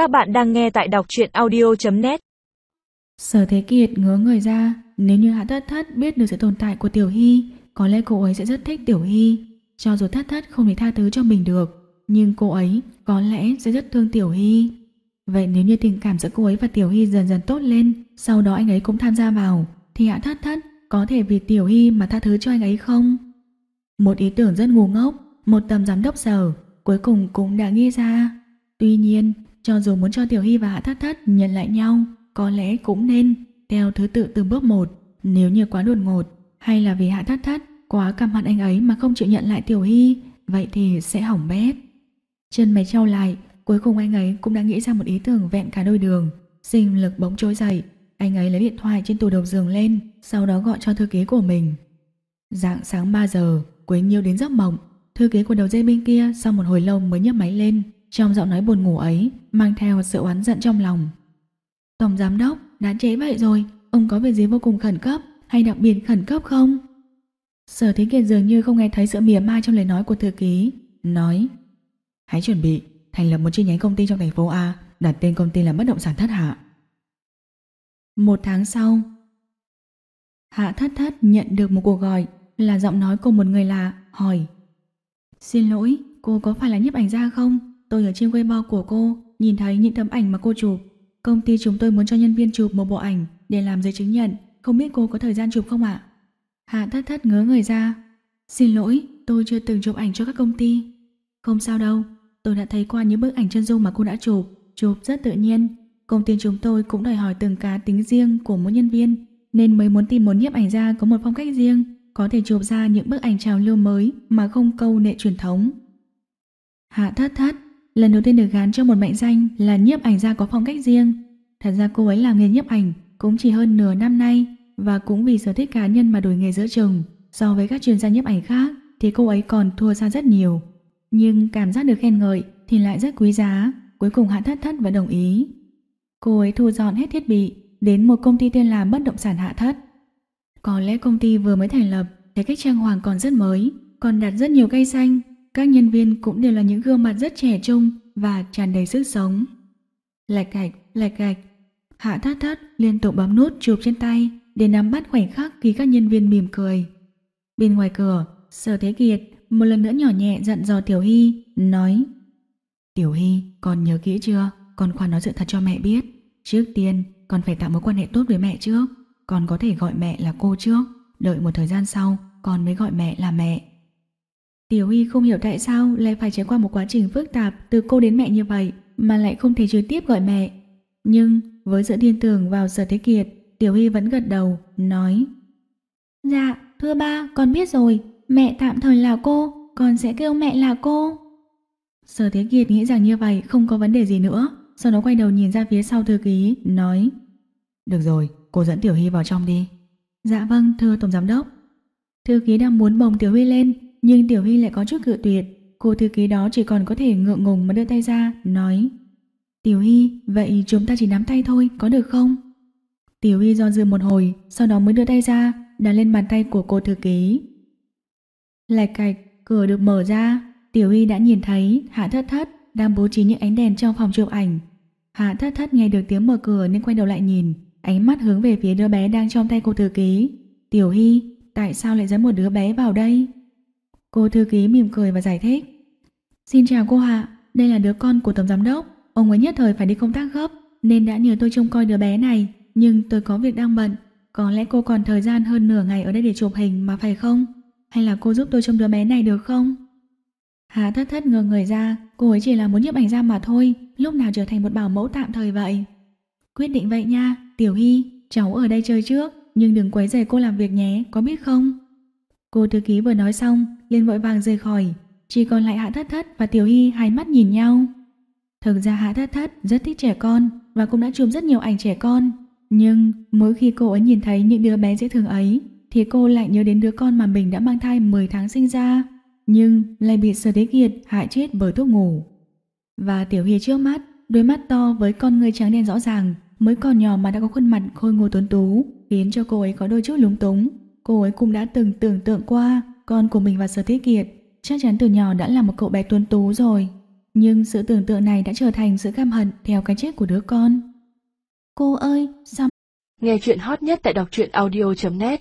Các bạn đang nghe tại đọc truyện audio.net Sở Thế Kiệt ngứa người ra, nếu như Hạ Thất Thất biết được sự tồn tại của Tiểu Hy, có lẽ cô ấy sẽ rất thích Tiểu Hy. Cho dù Thất Thất không thể tha thứ cho mình được, nhưng cô ấy có lẽ sẽ rất thương Tiểu Hy. Vậy nếu như tình cảm giữa cô ấy và Tiểu Hy dần dần tốt lên, sau đó anh ấy cũng tham gia vào, thì Hạ Thất Thất có thể vì Tiểu Hy mà tha thứ cho anh ấy không? Một ý tưởng rất ngu ngốc, một tầm giám đốc sở, cuối cùng cũng đã nghĩ ra. Tuy nhiên, cho dù muốn cho Tiểu Hy và Hạ Thất Thất nhận lại nhau, có lẽ cũng nên theo thứ tự từng bước một. Nếu như quá đột ngột, hay là vì Hạ Thất Thất quá căm hận anh ấy mà không chịu nhận lại Tiểu Hy, vậy thì sẽ hỏng bét. Chân mày trao lại, cuối cùng anh ấy cũng đã nghĩ ra một ý tưởng vẹn cả đôi đường. Sinh lực bỗng trôi dậy, anh ấy lấy điện thoại trên tủ đầu giường lên, sau đó gọi cho thư ký của mình. Dạng sáng 3 giờ, Quế Nhiêu đến giấc mộng, thư ký của đầu dây bên kia sau một hồi lâu mới nhấc máy lên, trong giọng nói buồn ngủ ấy mang theo sự oán giận trong lòng. Tổng giám đốc, đã chế vậy rồi, ông có việc gì vô cùng khẩn cấp hay đặc biệt khẩn cấp không? Sở Thế Kiệt dường như không nghe thấy sự mỉa mai trong lời nói của thư ký, nói Hãy chuẩn bị, thành lập một chi nhánh công ty trong thành phố A, đặt tên công ty là bất động sản thất hạ. Một tháng sau, Hạ Thất Thất nhận được một cuộc gọi là giọng nói của một người lạ, hỏi Xin lỗi, cô có phải là nhiếp ảnh gia không? Tôi ở trên Weibo của cô nhìn thấy những tấm ảnh mà cô chụp. Công ty chúng tôi muốn cho nhân viên chụp một bộ ảnh để làm giấy chứng nhận. Không biết cô có thời gian chụp không ạ? Hạ thất thất ngớ người ra. Xin lỗi, tôi chưa từng chụp ảnh cho các công ty. Không sao đâu, tôi đã thấy qua những bức ảnh chân dung mà cô đã chụp. Chụp rất tự nhiên. Công ty chúng tôi cũng đòi hỏi từng cá tính riêng của mỗi nhân viên nên mới muốn tìm một nhiếp ảnh gia có một phong cách riêng có thể chụp ra những bức ảnh trào lưu mới mà không câu nệ truyền thống. Hạ thất thất lần đầu tiên được gán cho một mệnh danh là nhiếp ảnh gia có phong cách riêng. Thật ra cô ấy làm nghề nhiếp ảnh cũng chỉ hơn nửa năm nay và cũng vì sở thích cá nhân mà đổi nghề giữa chừng. So với các chuyên gia nhiếp ảnh khác thì cô ấy còn thua xa rất nhiều. Nhưng cảm giác được khen ngợi thì lại rất quý giá. Cuối cùng Hạ Thất Thất và đồng ý. Cô ấy thu dọn hết thiết bị đến một công ty tên là Bất Động Sản Hạ Thất. Có lẽ công ty vừa mới thành lập, thấy cách trang hoàng còn rất mới, còn đặt rất nhiều cây xanh các nhân viên cũng đều là những gương mặt rất trẻ trung và tràn đầy sức sống. Lạch cạch, lạch cạch. Hạ thắt thắt liên tục bấm nút chụp trên tay để nắm bắt khoảnh khắc khi các nhân viên mỉm cười. Bên ngoài cửa, Sở Thế Kiệt một lần nữa nhỏ nhẹ dặn dò Tiểu Hy, nói Tiểu Hy, con nhớ kỹ chưa? Con khoan nói sự thật cho mẹ biết. Trước tiên, con phải tạo mối quan hệ tốt với mẹ trước. Con có thể gọi mẹ là cô trước. Đợi một thời gian sau, con mới gọi mẹ là mẹ. Tiểu Huy không hiểu tại sao lại phải trải qua một quá trình phức tạp từ cô đến mẹ như vậy mà lại không thể trực tiếp gọi mẹ. Nhưng với sự tin tưởng vào Sở Thế Kiệt, Tiểu Huy vẫn gật đầu, nói Dạ, thưa ba, con biết rồi, mẹ tạm thời là cô, con sẽ kêu mẹ là cô. Sở Thế Kiệt nghĩ rằng như vậy không có vấn đề gì nữa, sau đó quay đầu nhìn ra phía sau thư ký, nói Được rồi, cô dẫn Tiểu Huy vào trong đi. Dạ vâng, thưa Tổng Giám Đốc. Thư ký đang muốn bồng Tiểu Huy lên nhưng Tiểu Hy lại có chút cự tuyệt. Cô thư ký đó chỉ còn có thể ngượng ngùng mà đưa tay ra, nói Tiểu Hy, vậy chúng ta chỉ nắm tay thôi, có được không? Tiểu Hy do dự một hồi, sau đó mới đưa tay ra, đặt lên bàn tay của cô thư ký. Lạch cạch, cửa được mở ra, Tiểu Hy đã nhìn thấy Hạ Thất Thất đang bố trí những ánh đèn trong phòng chụp ảnh. Hạ Thất Thất nghe được tiếng mở cửa nên quay đầu lại nhìn, ánh mắt hướng về phía đứa bé đang trong tay cô thư ký. Tiểu Hy, tại sao lại dẫn một đứa bé vào đây? Cô thư ký mỉm cười và giải thích. Xin chào cô Hạ, đây là đứa con của tổng giám đốc. Ông ấy nhất thời phải đi công tác gấp nên đã nhờ tôi trông coi đứa bé này. Nhưng tôi có việc đang bận. Có lẽ cô còn thời gian hơn nửa ngày ở đây để chụp hình mà phải không? Hay là cô giúp tôi trông đứa bé này được không? Hạ thất thất ngờ người ra, cô ấy chỉ là muốn nhiếp ảnh ra mà thôi, lúc nào trở thành một bảo mẫu tạm thời vậy. Quyết định vậy nha, Tiểu Hy, cháu ở đây chơi trước, nhưng đừng quấy rầy cô làm việc nhé, có biết không? Cô thư ký vừa nói xong, liền vội vàng rời khỏi, chỉ còn lại Hạ Thất Thất và Tiểu Hy hai mắt nhìn nhau. Thực ra Hạ Thất Thất rất thích trẻ con và cũng đã chụp rất nhiều ảnh trẻ con, nhưng mỗi khi cô ấy nhìn thấy những đứa bé dễ thương ấy, thì cô lại nhớ đến đứa con mà mình đã mang thai 10 tháng sinh ra, nhưng lại bị Sở đế Kiệt hại chết bởi thuốc ngủ. Và Tiểu Hy trước mắt, đôi mắt to với con người trắng đen rõ ràng, mới còn nhỏ mà đã có khuôn mặt khôi ngô tuấn tú, khiến cho cô ấy có đôi chút lúng túng. Cô ấy cũng đã từng tưởng tượng qua con của mình và Sở Thế Kiệt chắc chắn từ nhỏ đã là một cậu bé tuấn tú rồi. nhưng sự tưởng tượng này đã trở thành sự căm hận theo cái chết của đứa con. Cô ơi, sao? Nghe chuyện hot nhất tại đọc truyện audio.net